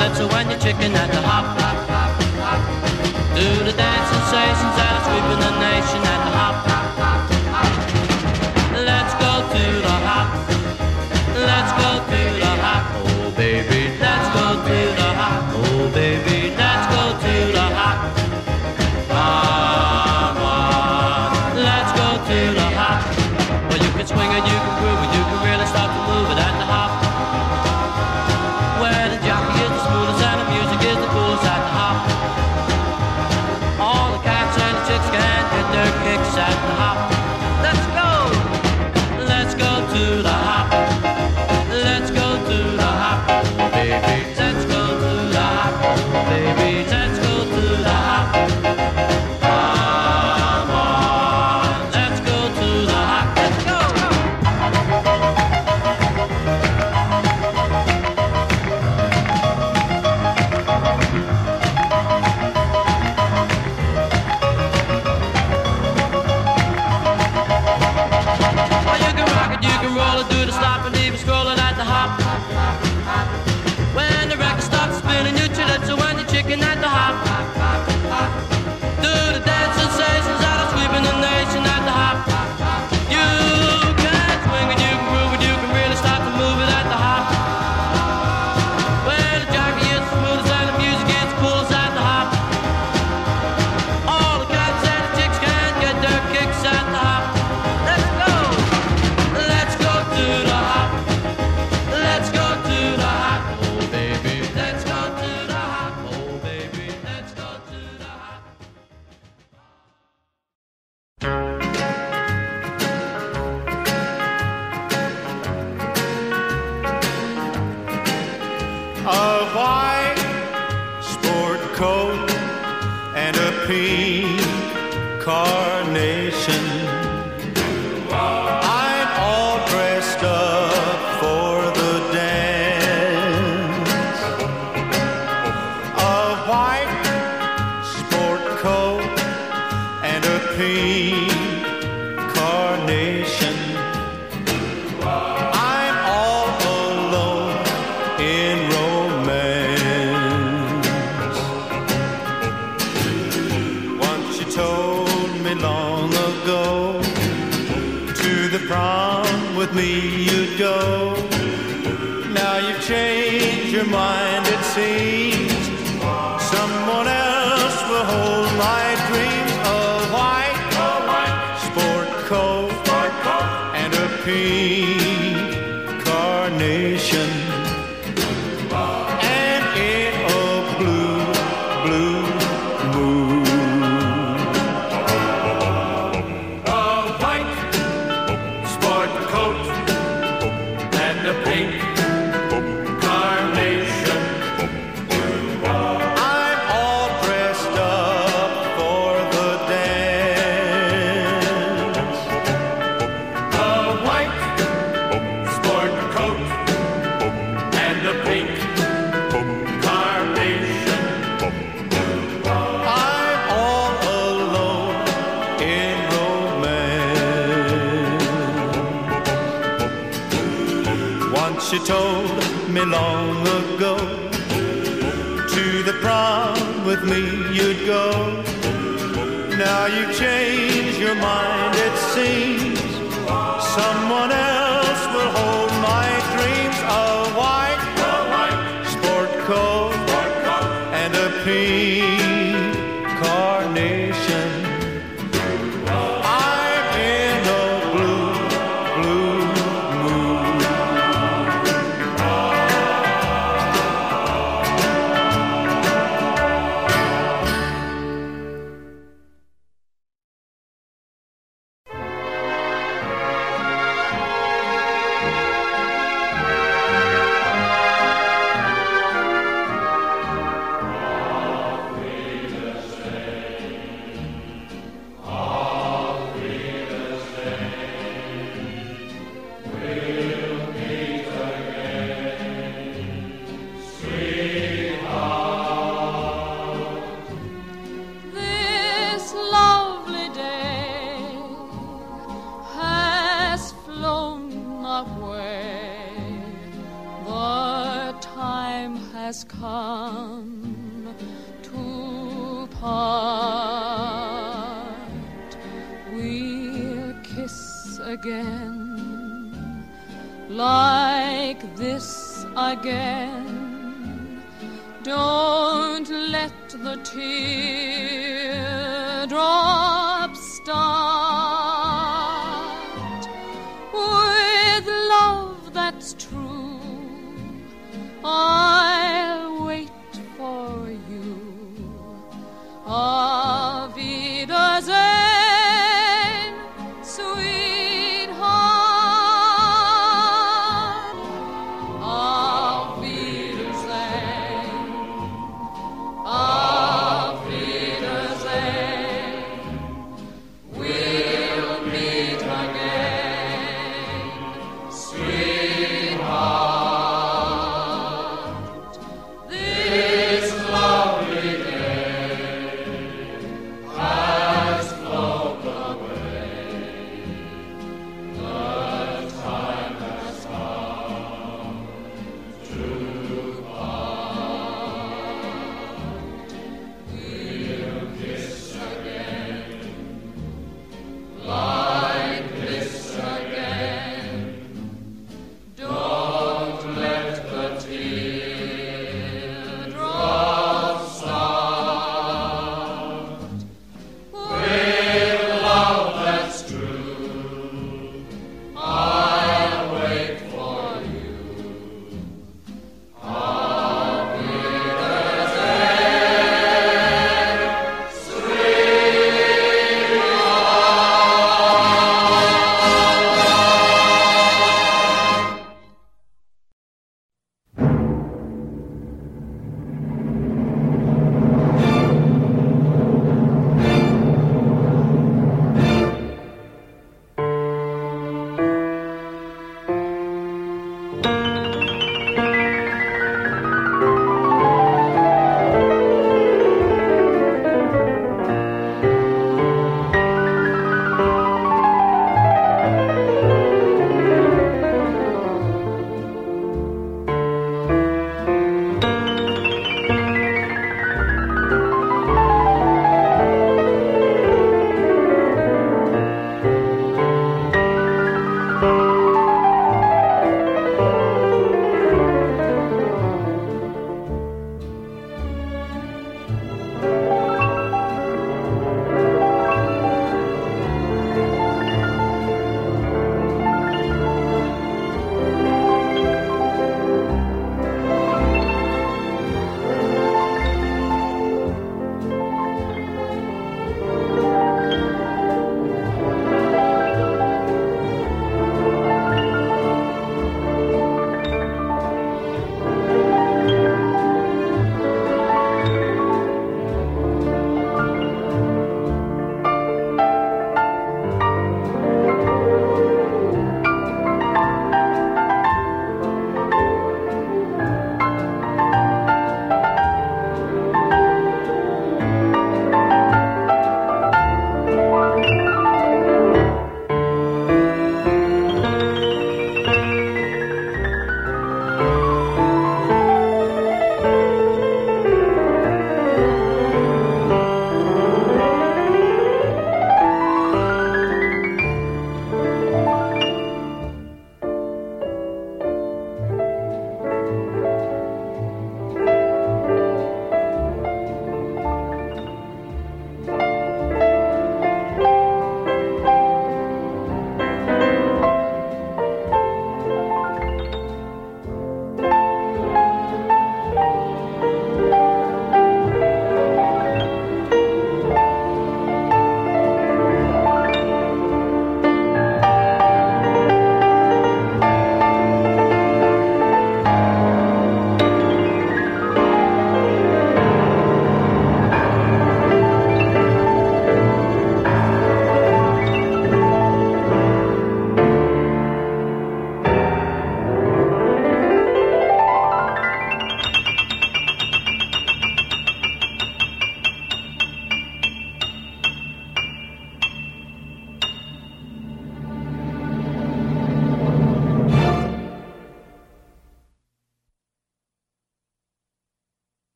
That's when you're chicken at the hop. had to hop Now you change your mind, it seems. Someone else.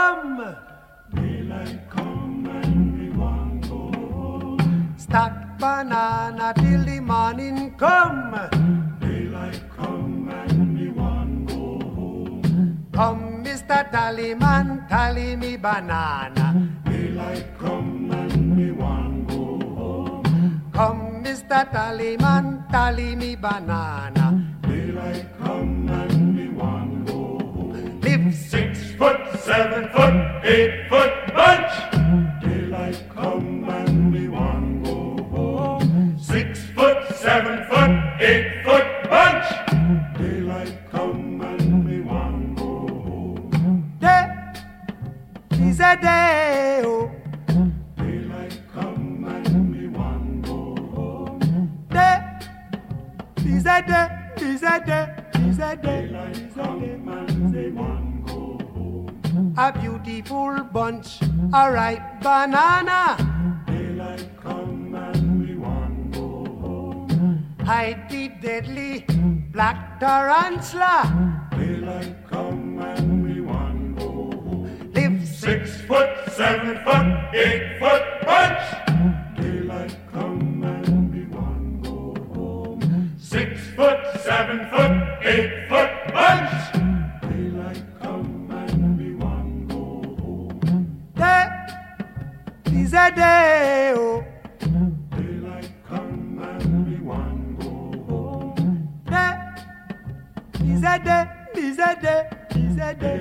Rum. Daylight come and we want go home. Stack banana till the morning come. Daylight come and we want go home. Come, Mr. Tallyman, tally me banana. Daylight come and we want go home. Come, Mr. Tallyman, tally me banana. Daylight seven foot, eight foot bunch. Daylight come and we want go home. Six foot, seven foot, eight foot bunch. Daylight come and we want go home. day is a day, oh. Daylight come and we want go home. Day is a day, is a day, is a day, Daylight come and we want. A beautiful bunch, a ripe banana. Daylight come and we want go home. Hide the deadly black tarantula. Daylight come and we want go home. Live Six foot, seven foot, eight foot bunch. Daylight come and we want go home. Six foot, seven foot, eight foot day, day, come day.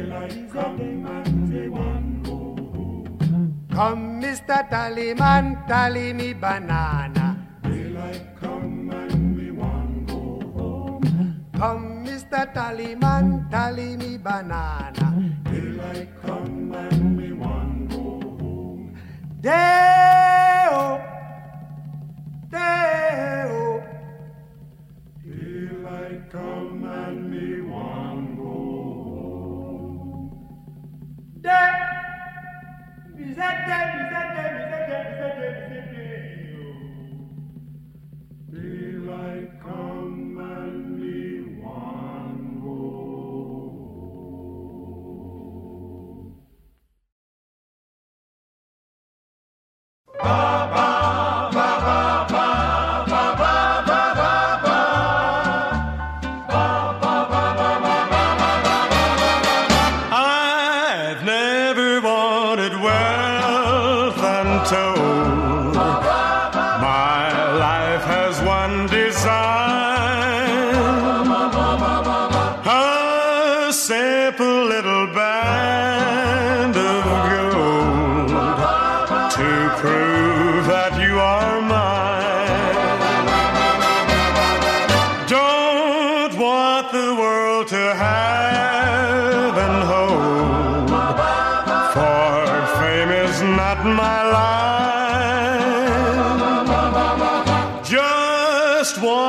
Mr. Tallyman, tally me banana. Daylight come and we want go home. Come, Mr. Tallyman, tally me banana. Daylight come and we want go home. Day-o, day-o, that day,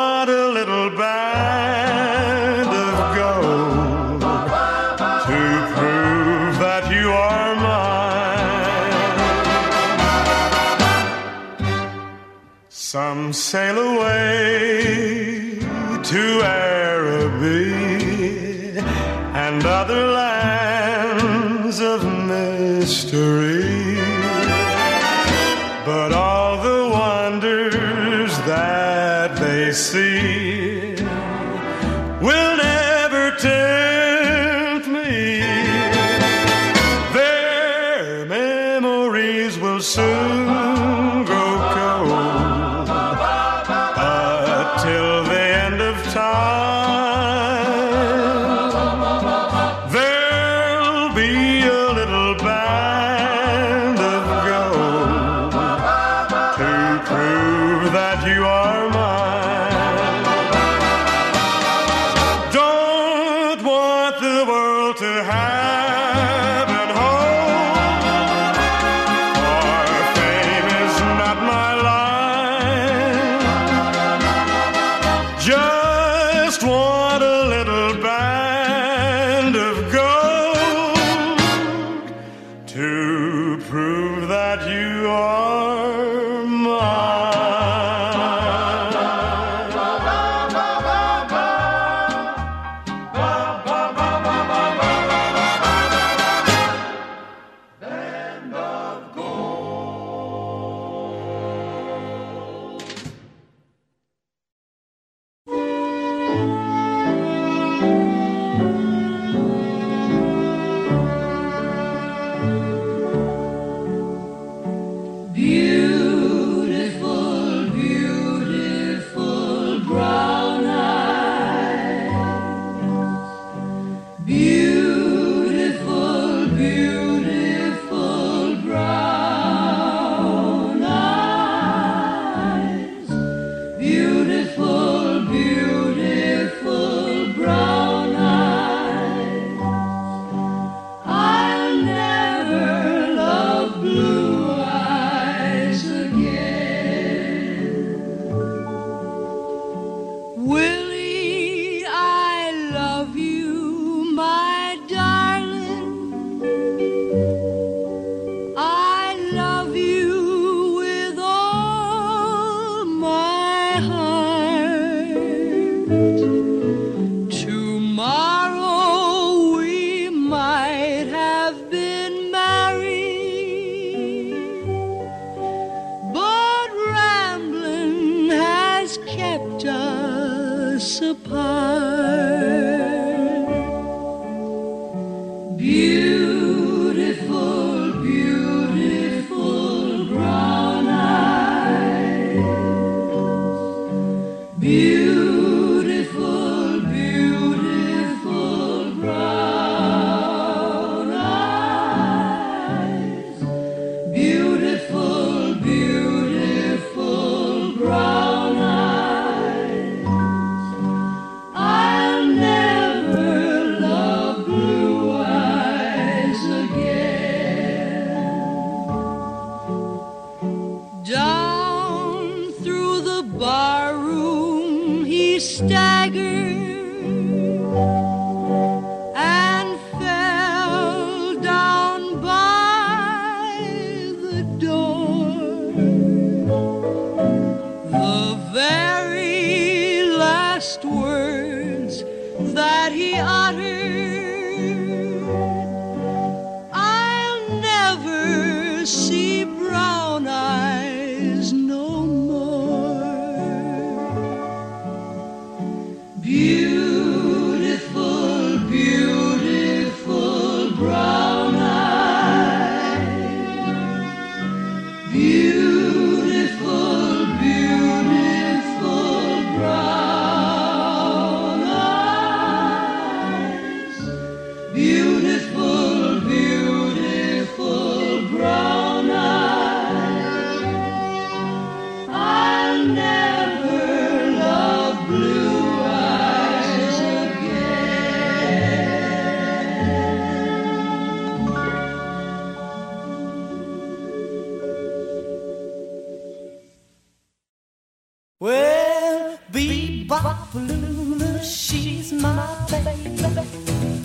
Want a little band of gold to prove that you are mine. Some sail away to Araby and other lands of mystery. See will never tempt me. Their memories will soon grow cold until the end of time. There'll be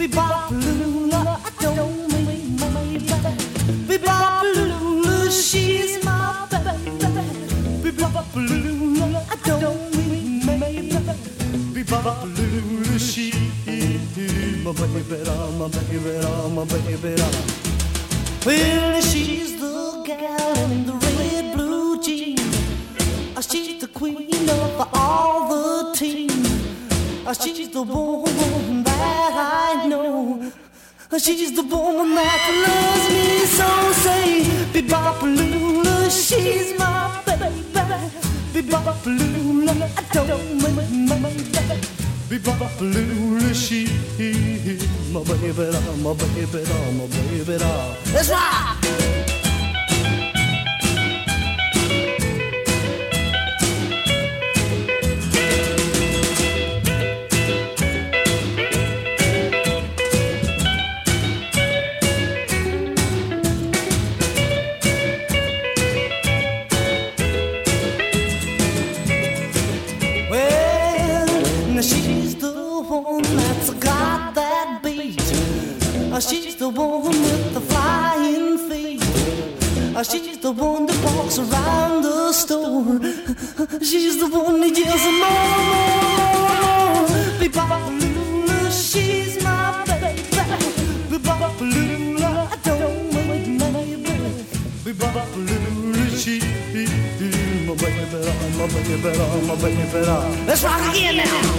Bebop Lula, I don't mean. Bebop Lula, she's my baby. Bebop Lula, I don't mean my baby. Bebop Lula, she my baby, my baby, my baby. Well, she's the gal in the red blue jeans. Uh, She's the queen of all the team. Uh, She's the woman that I know. Uh, She's the woman that loves me so. Say, Bebopalula, she's my baby. Bebopalula, I don't mean my baby. Bebop Lula, she my baby, my baby, my baby. That's right. Let's now.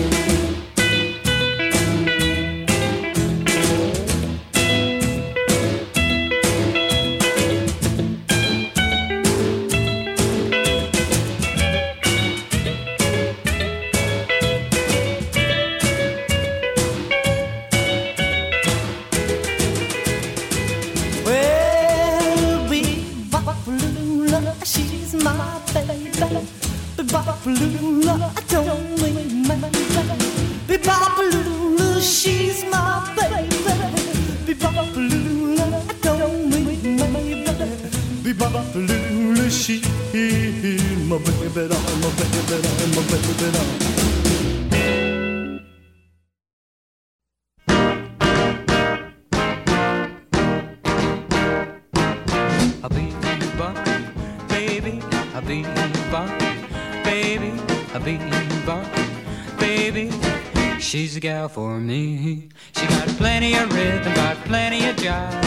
Baby, a beaver, baby, a beaver, baby. She's a gal for me. She got plenty of rhythm, got plenty of jive.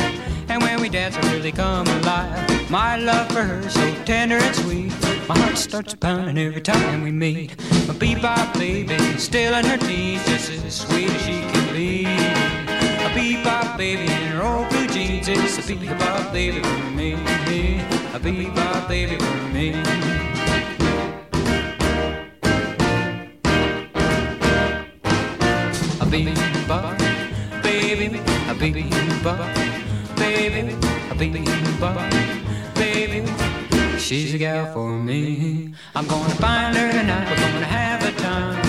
And when we dance, I really come alive. My love for her so tender and sweet. My heart starts pounding every time we meet. My bebop baby, still in her teens, just as sweet as she can be. Bebop baby in her old oh, blue jeans. It's a bebop baby for me. A bebop baby for me. A bebop baby, a bebop baby, a bebop baby. She's a gal for me. I'm gonna find her tonight. We're gonna have a time.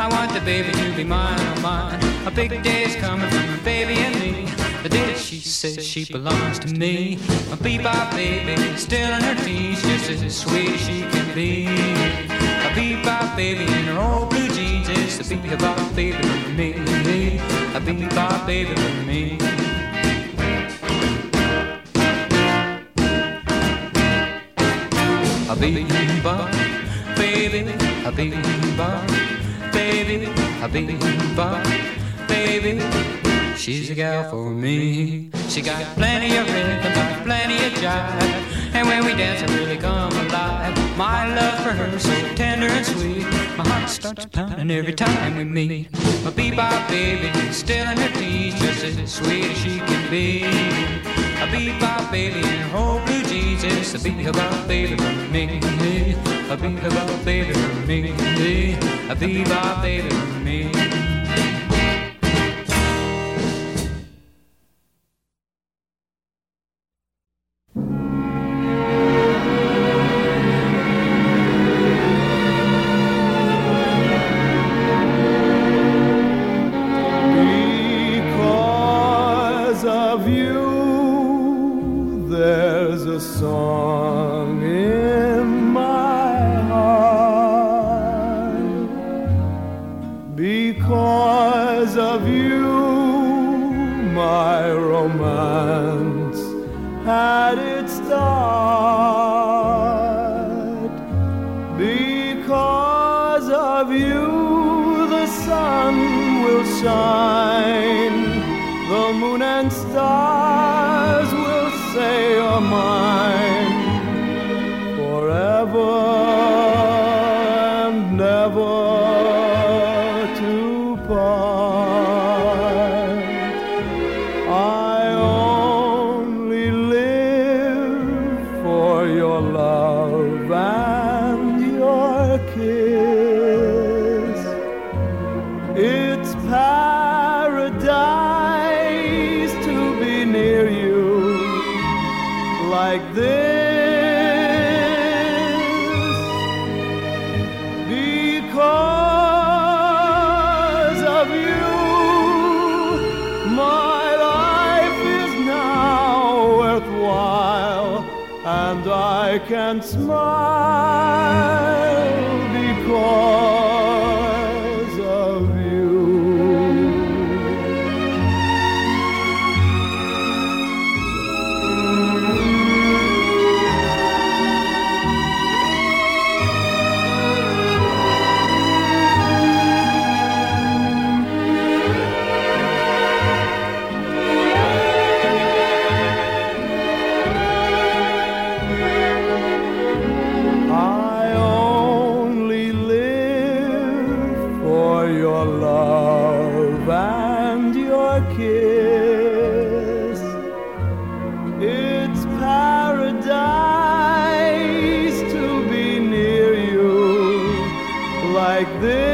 I want the baby to be mine, oh mine. A big day's coming for my baby and me. The day that she says she belongs to me. My bebop baby, still in her teens, just as sweet as she can be. A bebop baby in her old blue jeans, it's a bebop baby for me. A bebop baby for me. A bebop baby, a bebop baby, a bebop baby. She's a gal for me. She got plenty of rhythm, got plenty of jive. And when we dance, I really come alive. My love for her so tender and sweet. My heart starts pounding every time we meet. My bebop baby, still in her teens, just as sweet as she can be. A bebop baby in her old blue jeans, it's a bebop baby for me. A bebop baby for me. A bebop baby for me. Had its start. Because of you, the sun will shine, the moon and stars will say oh, you're mine Because of you, my life is now worthwhile, and I can smile It's paradise to be near you like this.